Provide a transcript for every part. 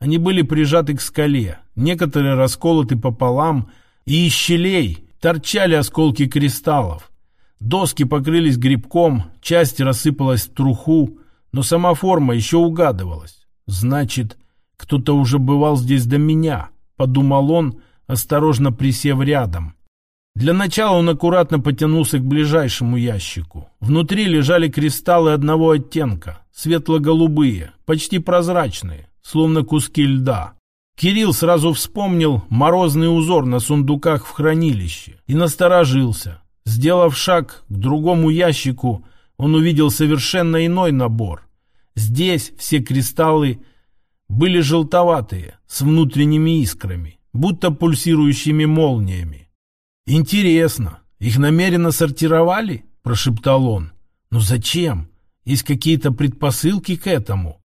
Они были прижаты к скале, некоторые расколоты пополам, и из щелей торчали осколки кристаллов. Доски покрылись грибком, часть рассыпалась в труху, но сама форма еще угадывалась. Значит, кто-то уже бывал здесь до меня, подумал он, осторожно присев рядом. Для начала он аккуратно потянулся к ближайшему ящику. Внутри лежали кристаллы одного оттенка, светло-голубые, почти прозрачные, словно куски льда. Кирилл сразу вспомнил морозный узор на сундуках в хранилище и насторожился. Сделав шаг к другому ящику, он увидел совершенно иной набор. Здесь все кристаллы были желтоватые, с внутренними искрами, будто пульсирующими молниями. «Интересно, их намеренно сортировали?» – прошептал он. «Но зачем? Есть какие-то предпосылки к этому?»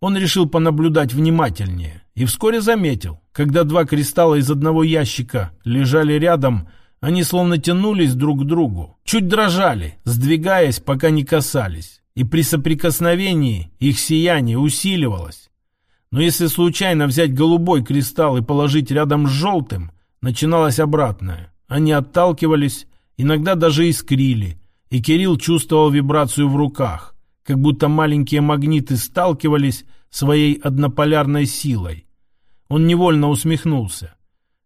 Он решил понаблюдать внимательнее и вскоре заметил, когда два кристалла из одного ящика лежали рядом, они словно тянулись друг к другу, чуть дрожали, сдвигаясь, пока не касались, и при соприкосновении их сияние усиливалось. Но если случайно взять голубой кристалл и положить рядом с желтым, начиналось обратное. Они отталкивались, иногда даже искрили, и Кирилл чувствовал вибрацию в руках, как будто маленькие магниты сталкивались своей однополярной силой. Он невольно усмехнулся.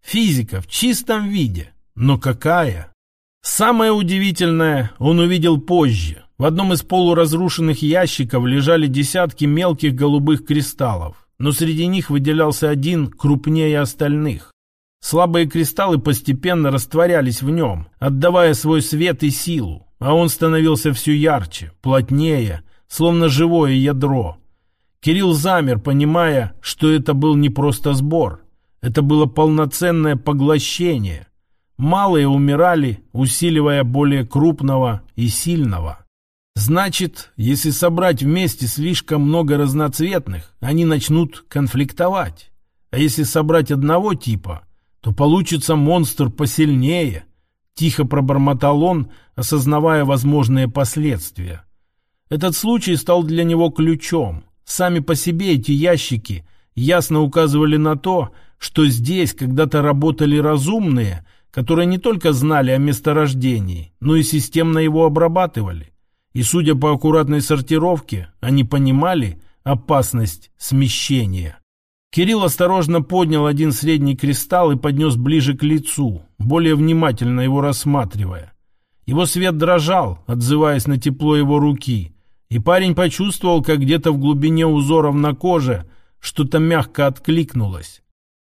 Физика в чистом виде. Но какая? Самое удивительное он увидел позже. В одном из полуразрушенных ящиков лежали десятки мелких голубых кристаллов, но среди них выделялся один крупнее остальных. Слабые кристаллы постепенно растворялись в нем, отдавая свой свет и силу, а он становился все ярче, плотнее, словно живое ядро. Кирилл замер, понимая, что это был не просто сбор, это было полноценное поглощение. Малые умирали, усиливая более крупного и сильного. Значит, если собрать вместе слишком много разноцветных, они начнут конфликтовать. А если собрать одного типа – то получится монстр посильнее, тихо пробормотал он, осознавая возможные последствия. Этот случай стал для него ключом. Сами по себе эти ящики ясно указывали на то, что здесь когда-то работали разумные, которые не только знали о месторождении, но и системно его обрабатывали. И, судя по аккуратной сортировке, они понимали опасность смещения. Кирилл осторожно поднял один средний кристалл и поднес ближе к лицу, более внимательно его рассматривая. Его свет дрожал, отзываясь на тепло его руки, и парень почувствовал, как где-то в глубине узоров на коже что-то мягко откликнулось.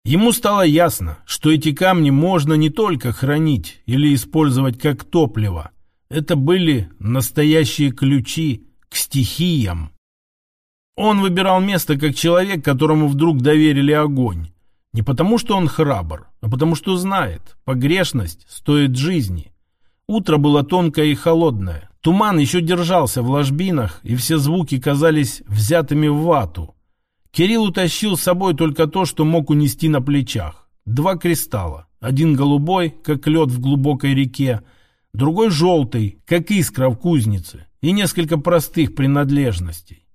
Ему стало ясно, что эти камни можно не только хранить или использовать как топливо. Это были настоящие ключи к стихиям. Он выбирал место как человек, которому вдруг доверили огонь. Не потому, что он храбр, а потому, что знает, погрешность стоит жизни. Утро было тонкое и холодное. Туман еще держался в ложбинах, и все звуки казались взятыми в вату. Кирилл утащил с собой только то, что мог унести на плечах. Два кристалла. Один голубой, как лед в глубокой реке, другой желтый, как искра в кузнице, и несколько простых принадлежностей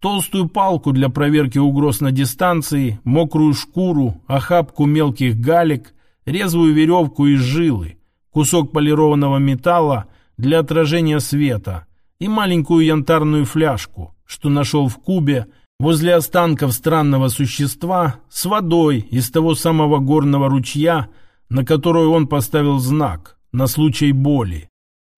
толстую палку для проверки угроз на дистанции, мокрую шкуру, охапку мелких галек, резвую веревку из жилы, кусок полированного металла для отражения света и маленькую янтарную фляжку, что нашел в кубе возле останков странного существа с водой из того самого горного ручья, на которую он поставил знак на случай боли.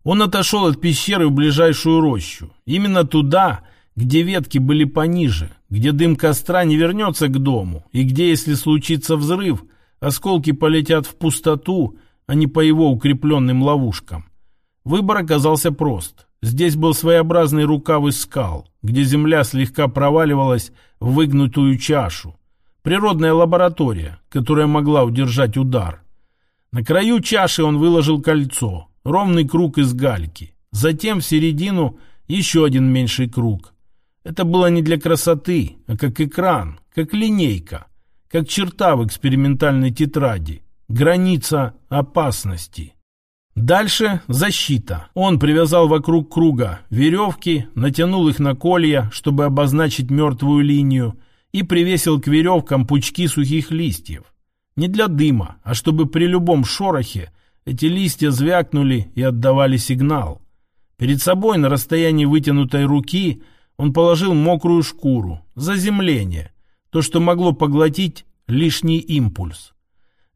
Он отошел от пещеры в ближайшую рощу. Именно туда, где ветки были пониже, где дым костра не вернется к дому, и где, если случится взрыв, осколки полетят в пустоту, а не по его укрепленным ловушкам. Выбор оказался прост. Здесь был своеобразный рукав из скал, где земля слегка проваливалась в выгнутую чашу. Природная лаборатория, которая могла удержать удар. На краю чаши он выложил кольцо, ровный круг из гальки. Затем в середину еще один меньший круг. Это было не для красоты, а как экран, как линейка, как черта в экспериментальной тетради, граница опасности. Дальше защита. Он привязал вокруг круга веревки, натянул их на колья, чтобы обозначить мертвую линию, и привесил к веревкам пучки сухих листьев. Не для дыма, а чтобы при любом шорохе эти листья звякнули и отдавали сигнал. Перед собой на расстоянии вытянутой руки он положил мокрую шкуру, заземление, то, что могло поглотить лишний импульс.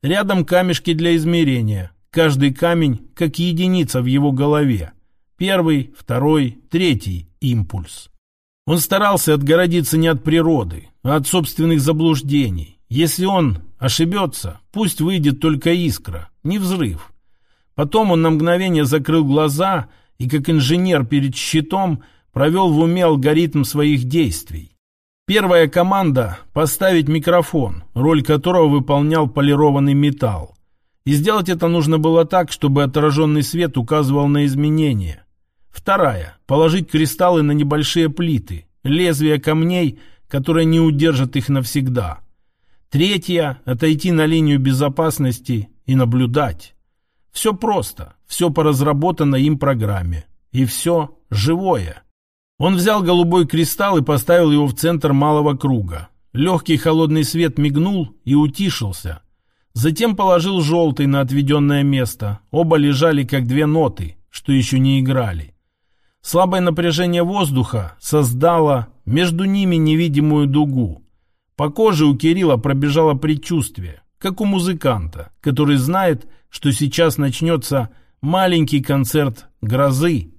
Рядом камешки для измерения, каждый камень как единица в его голове. Первый, второй, третий импульс. Он старался отгородиться не от природы, а от собственных заблуждений. Если он ошибется, пусть выйдет только искра, не взрыв. Потом он на мгновение закрыл глаза и, как инженер перед щитом, провел в уме алгоритм своих действий. Первая команда – поставить микрофон, роль которого выполнял полированный металл. И сделать это нужно было так, чтобы отраженный свет указывал на изменения. Вторая – положить кристаллы на небольшие плиты, лезвия камней, которые не удержат их навсегда. Третья – отойти на линию безопасности и наблюдать. Все просто, все по разработанной им программе. И все живое. Он взял голубой кристалл и поставил его в центр малого круга. Легкий холодный свет мигнул и утишился. Затем положил желтый на отведенное место. Оба лежали как две ноты, что еще не играли. Слабое напряжение воздуха создало между ними невидимую дугу. По коже у Кирилла пробежало предчувствие, как у музыканта, который знает, что сейчас начнется маленький концерт грозы.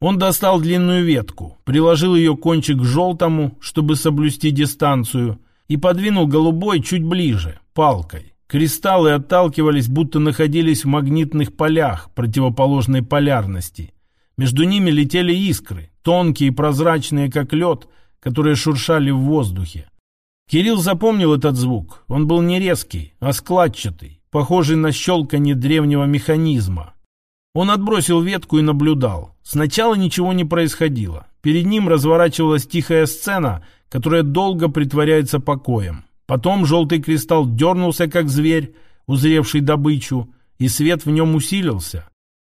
Он достал длинную ветку, приложил ее кончик к желтому, чтобы соблюсти дистанцию, и подвинул голубой чуть ближе, палкой. Кристаллы отталкивались, будто находились в магнитных полях противоположной полярности. Между ними летели искры, тонкие и прозрачные, как лед, которые шуршали в воздухе. Кирилл запомнил этот звук. Он был не резкий, а складчатый, похожий на щелканье древнего механизма. Он отбросил ветку и наблюдал. Сначала ничего не происходило. Перед ним разворачивалась тихая сцена, которая долго притворяется покоем. Потом желтый кристалл дернулся, как зверь, узревший добычу, и свет в нем усилился.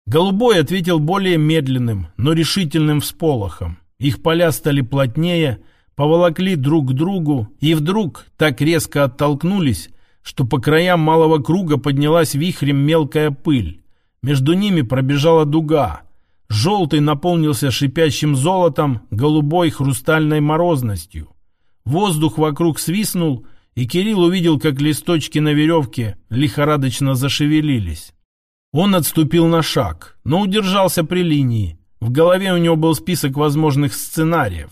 Голубой ответил более медленным, но решительным всполохом. Их поля стали плотнее, поволокли друг к другу и вдруг так резко оттолкнулись, что по краям малого круга поднялась вихрем мелкая пыль. Между ними пробежала дуга. Желтый наполнился шипящим золотом, голубой хрустальной морозностью. Воздух вокруг свистнул, и Кирилл увидел, как листочки на веревке лихорадочно зашевелились. Он отступил на шаг, но удержался при линии. В голове у него был список возможных сценариев.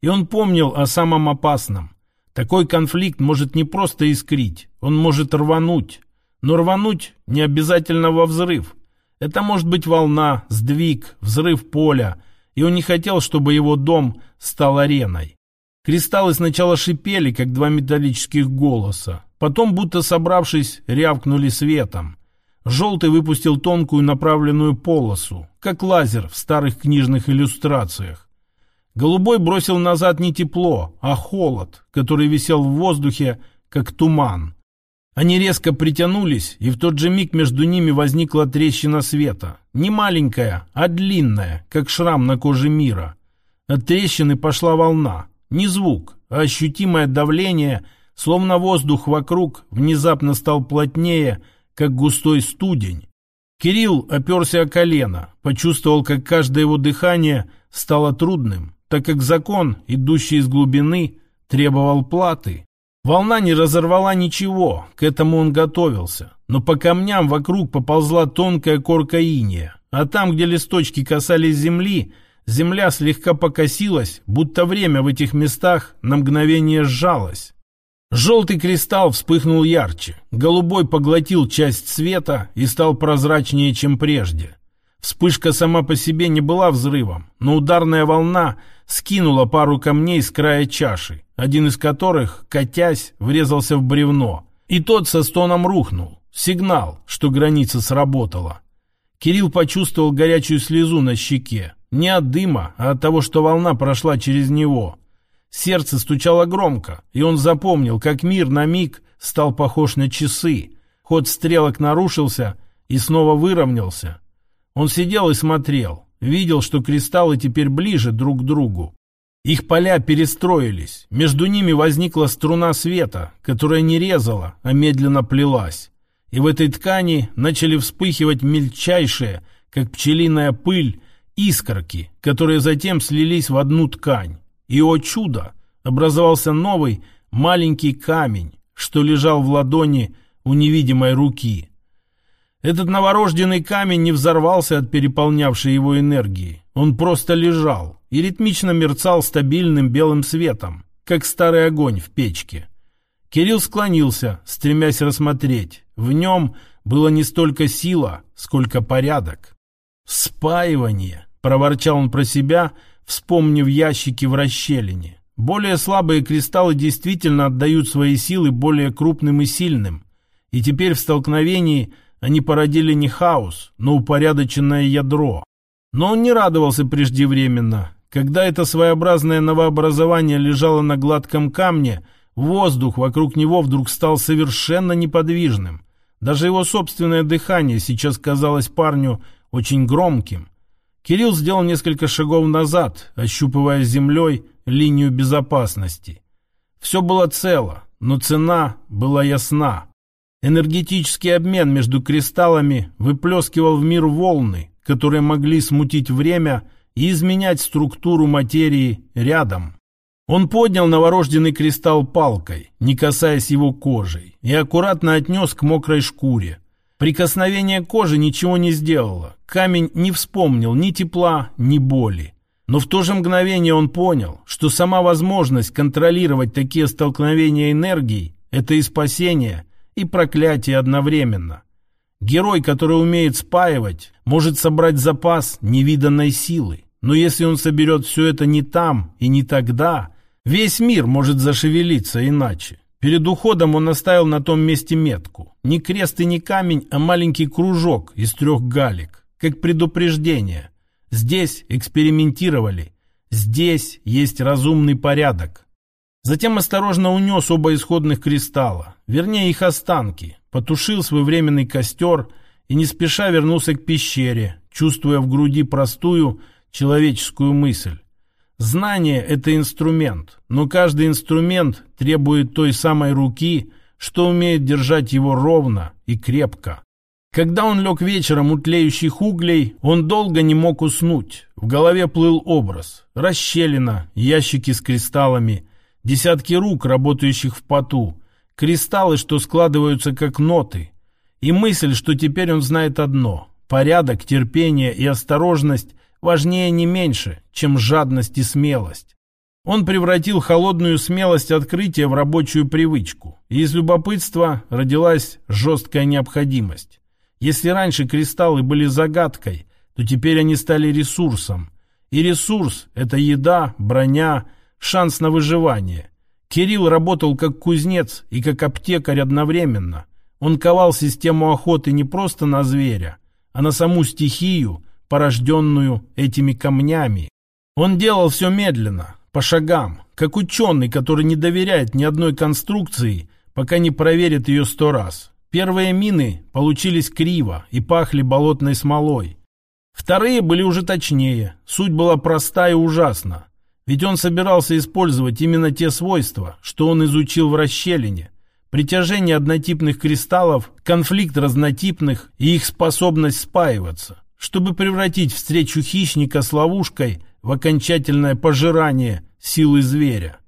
И он помнил о самом опасном. Такой конфликт может не просто искрить, он может рвануть. Но рвануть не обязательно во взрыв. Это может быть волна, сдвиг, взрыв поля. И он не хотел, чтобы его дом стал ареной. Кристаллы сначала шипели, как два металлических голоса. Потом, будто собравшись, рявкнули светом. Желтый выпустил тонкую направленную полосу, как лазер в старых книжных иллюстрациях. Голубой бросил назад не тепло, а холод, который висел в воздухе, как туман. Они резко притянулись, и в тот же миг между ними возникла трещина света. Не маленькая, а длинная, как шрам на коже мира. От трещины пошла волна. Не звук, а ощутимое давление, словно воздух вокруг внезапно стал плотнее, как густой студень. Кирилл оперся о колено, почувствовал, как каждое его дыхание стало трудным так как закон, идущий из глубины, требовал платы. Волна не разорвала ничего, к этому он готовился, но по камням вокруг поползла тонкая корка иния, а там, где листочки касались земли, земля слегка покосилась, будто время в этих местах на мгновение сжалось. Желтый кристалл вспыхнул ярче, голубой поглотил часть света и стал прозрачнее, чем прежде. Вспышка сама по себе не была взрывом, но ударная волна скинула пару камней с края чаши, один из которых, катясь, врезался в бревно. И тот со стоном рухнул. Сигнал, что граница сработала. Кирилл почувствовал горячую слезу на щеке. Не от дыма, а от того, что волна прошла через него. Сердце стучало громко, и он запомнил, как мир на миг стал похож на часы. Ход стрелок нарушился и снова выровнялся. Он сидел и смотрел, видел, что кристаллы теперь ближе друг к другу. Их поля перестроились, между ними возникла струна света, которая не резала, а медленно плелась. И в этой ткани начали вспыхивать мельчайшие, как пчелиная пыль, искорки, которые затем слились в одну ткань. И, о чудо, образовался новый маленький камень, что лежал в ладони у невидимой руки. Этот новорожденный камень не взорвался от переполнявшей его энергии. Он просто лежал и ритмично мерцал стабильным белым светом, как старый огонь в печке. Кирилл склонился, стремясь рассмотреть. В нем было не столько сила, сколько порядок. «Спаивание!» — проворчал он про себя, вспомнив ящики в расщелине. Более слабые кристаллы действительно отдают свои силы более крупным и сильным. И теперь в столкновении они породили не хаос, но упорядоченное ядро. Но он не радовался преждевременно. Когда это своеобразное новообразование лежало на гладком камне, воздух вокруг него вдруг стал совершенно неподвижным. Даже его собственное дыхание сейчас казалось парню очень громким. Кирилл сделал несколько шагов назад, ощупывая землей линию безопасности. Все было цело, но цена была ясна. Энергетический обмен между кристаллами выплескивал в мир волны, которые могли смутить время и изменять структуру материи рядом. Он поднял новорожденный кристалл палкой, не касаясь его кожей, и аккуратно отнес к мокрой шкуре. Прикосновение кожи ничего не сделало. Камень не вспомнил ни тепла, ни боли. Но в то же мгновение он понял, что сама возможность контролировать такие столкновения энергий – это и спасение, и проклятие одновременно. Герой, который умеет спаивать, может собрать запас невиданной силы. Но если он соберет все это не там и не тогда, весь мир может зашевелиться иначе. Перед уходом он оставил на том месте метку. Не крест и не камень, а маленький кружок из трех галек, как предупреждение. Здесь экспериментировали. Здесь есть разумный порядок. Затем осторожно унес оба исходных кристалла, вернее их останки, потушил свой временный костер и не спеша вернулся к пещере, чувствуя в груди простую человеческую мысль. Знание – это инструмент, но каждый инструмент требует той самой руки, что умеет держать его ровно и крепко. Когда он лег вечером у тлеющих углей, он долго не мог уснуть. В голове плыл образ. Расщелина, ящики с кристаллами, десятки рук, работающих в поту, кристаллы, что складываются как ноты. И мысль, что теперь он знает одно – порядок, терпение и осторожность важнее не меньше, чем жадность и смелость. Он превратил холодную смелость открытия в рабочую привычку, и из любопытства родилась жесткая необходимость. Если раньше кристаллы были загадкой, то теперь они стали ресурсом. И ресурс – это еда, броня, шанс на выживание. Кирилл работал как кузнец и как аптекарь одновременно. Он ковал систему охоты не просто на зверя, а на саму стихию – порожденную этими камнями. Он делал все медленно, по шагам, как ученый, который не доверяет ни одной конструкции, пока не проверит ее сто раз. Первые мины получились криво и пахли болотной смолой. Вторые были уже точнее, суть была проста и ужасна. Ведь он собирался использовать именно те свойства, что он изучил в расщелине. Притяжение однотипных кристаллов, конфликт разнотипных и их способность спаиваться чтобы превратить встречу хищника с ловушкой в окончательное пожирание силы зверя.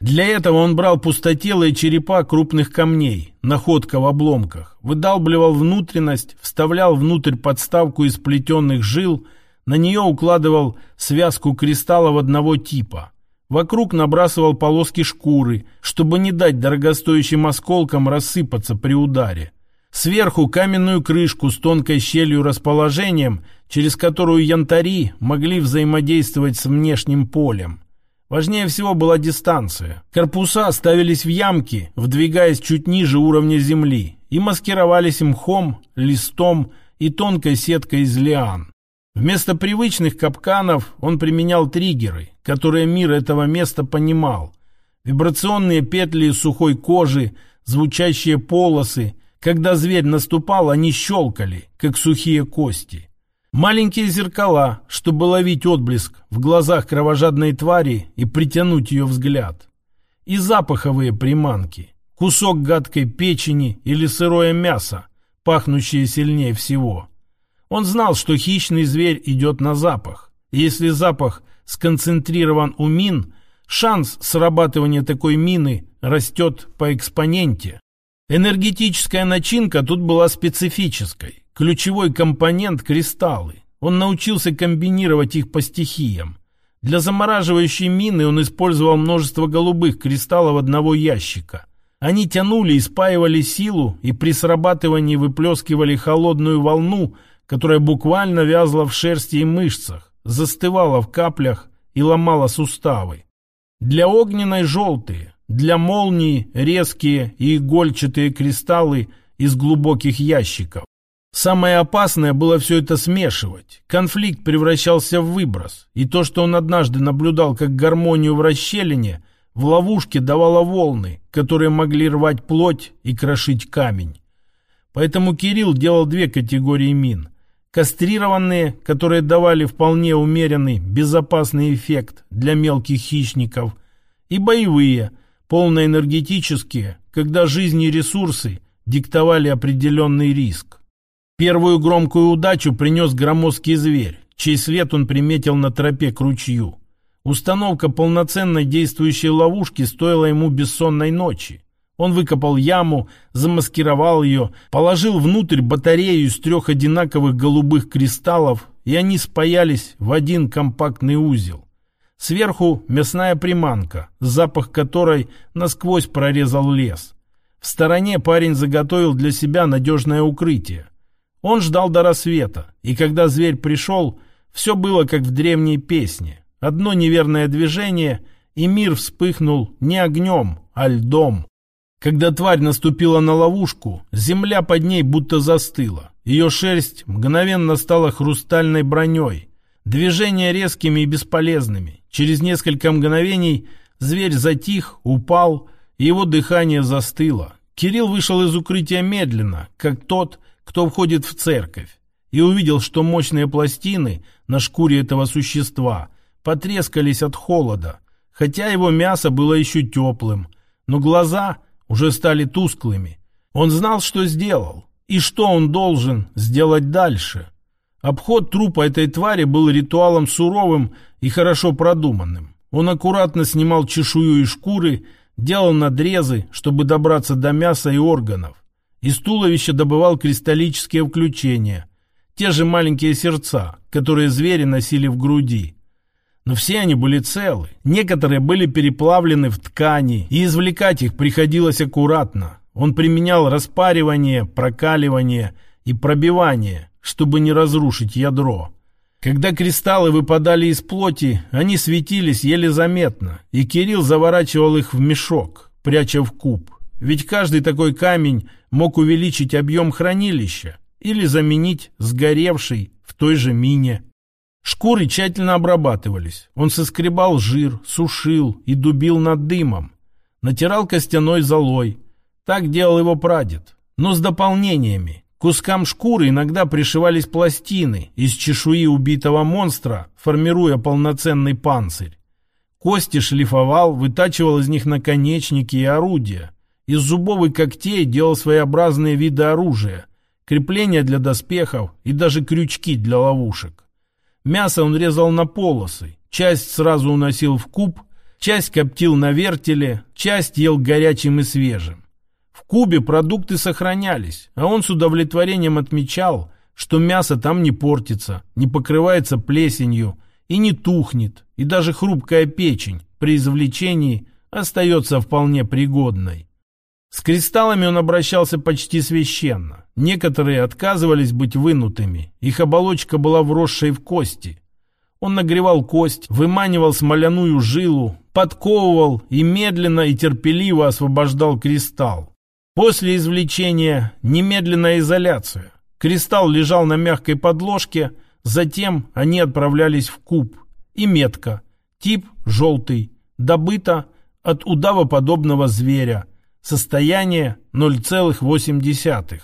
Для этого он брал пустотелые черепа крупных камней, находка в обломках, выдалбливал внутренность, вставлял внутрь подставку из плетенных жил, на нее укладывал связку кристаллов одного типа. Вокруг набрасывал полоски шкуры, чтобы не дать дорогостоящим осколкам рассыпаться при ударе. Сверху каменную крышку с тонкой щелью расположением, через которую янтари могли взаимодействовать с внешним полем. Важнее всего была дистанция. Корпуса ставились в ямки, вдвигаясь чуть ниже уровня земли, и маскировались мхом, листом и тонкой сеткой из лиан. Вместо привычных капканов он применял триггеры, которые мир этого места понимал. Вибрационные петли сухой кожи, звучащие полосы – когда зверь наступал, они щелкали, как сухие кости. Маленькие зеркала, чтобы ловить отблеск в глазах кровожадной твари и притянуть ее взгляд. И запаховые приманки. Кусок гадкой печени или сырое мясо, пахнущее сильнее всего. Он знал, что хищный зверь идет на запах. Если запах сконцентрирован у мин, шанс срабатывания такой мины растет по экспоненте. Энергетическая начинка тут была специфической. Ключевой компонент – кристаллы. Он научился комбинировать их по стихиям. Для замораживающей мины он использовал множество голубых кристаллов одного ящика. Они тянули и спаивали силу, и при срабатывании выплескивали холодную волну, которая буквально вязла в шерсти и мышцах, застывала в каплях и ломала суставы. Для огненной желтые, для молнии резкие и игольчатые кристаллы из глубоких ящиков. Самое опасное было все это смешивать. Конфликт превращался в выброс, и то, что он однажды наблюдал как гармонию в расщелине, в ловушке давало волны, которые могли рвать плоть и крошить камень. Поэтому Кирилл делал две категории мин. Кастрированные, которые давали вполне умеренный, безопасный эффект для мелких хищников, и боевые, полноэнергетические, когда жизни и ресурсы диктовали определенный риск. Первую громкую удачу принес громоздкий зверь, чей след он приметил на тропе к ручью. Установка полноценной действующей ловушки стоила ему бессонной ночи. Он выкопал яму, замаскировал ее, положил внутрь батарею из трех одинаковых голубых кристаллов, и они спаялись в один компактный узел. Сверху мясная приманка, запах которой насквозь прорезал лес. В стороне парень заготовил для себя надежное укрытие. Он ждал до рассвета, и когда зверь пришел, все было как в древней песне. Одно неверное движение, и мир вспыхнул не огнем, а льдом. Когда тварь наступила на ловушку, земля под ней будто застыла. Ее шерсть мгновенно стала хрустальной броней. Движения резкими и бесполезными. Через несколько мгновений зверь затих, упал, и его дыхание застыло. Кирилл вышел из укрытия медленно, как тот, кто входит в церковь, и увидел, что мощные пластины на шкуре этого существа потрескались от холода, хотя его мясо было еще теплым, но глаза уже стали тусклыми. Он знал, что сделал, и что он должен сделать дальше. Обход трупа этой твари был ритуалом суровым и хорошо продуманным. Он аккуратно снимал чешую и шкуры, делал надрезы, чтобы добраться до мяса и органов. Из туловища добывал кристаллические включения, те же маленькие сердца, которые звери носили в груди. Но все они были целы. Некоторые были переплавлены в ткани, и извлекать их приходилось аккуратно. Он применял распаривание, прокаливание и пробивание, чтобы не разрушить ядро. Когда кристаллы выпадали из плоти, они светились еле заметно, и Кирилл заворачивал их в мешок, пряча в куб. Ведь каждый такой камень мог увеличить объем хранилища или заменить сгоревший в той же мине. Шкуры тщательно обрабатывались. Он соскребал жир, сушил и дубил над дымом. Натирал костяной золой. Так делал его прадед. Но с дополнениями. Кускам шкуры иногда пришивались пластины из чешуи убитого монстра, формируя полноценный панцирь. Кости шлифовал, вытачивал из них наконечники и орудия. Из зубов и когтей делал своеобразные виды оружия, крепления для доспехов и даже крючки для ловушек. Мясо он резал на полосы, часть сразу уносил в куб, часть коптил на вертеле, часть ел горячим и свежим. В кубе продукты сохранялись, а он с удовлетворением отмечал, что мясо там не портится, не покрывается плесенью и не тухнет, и даже хрупкая печень при извлечении остается вполне пригодной. С кристаллами он обращался почти священно. Некоторые отказывались быть вынутыми, их оболочка была вросшей в кости. Он нагревал кость, выманивал смоляную жилу, подковывал и медленно и терпеливо освобождал кристалл. После извлечения немедленная изоляция. Кристалл лежал на мягкой подложке, затем они отправлялись в куб. И метка. Тип желтый. Добыто от удавоподобного зверя. Состояние 0,8.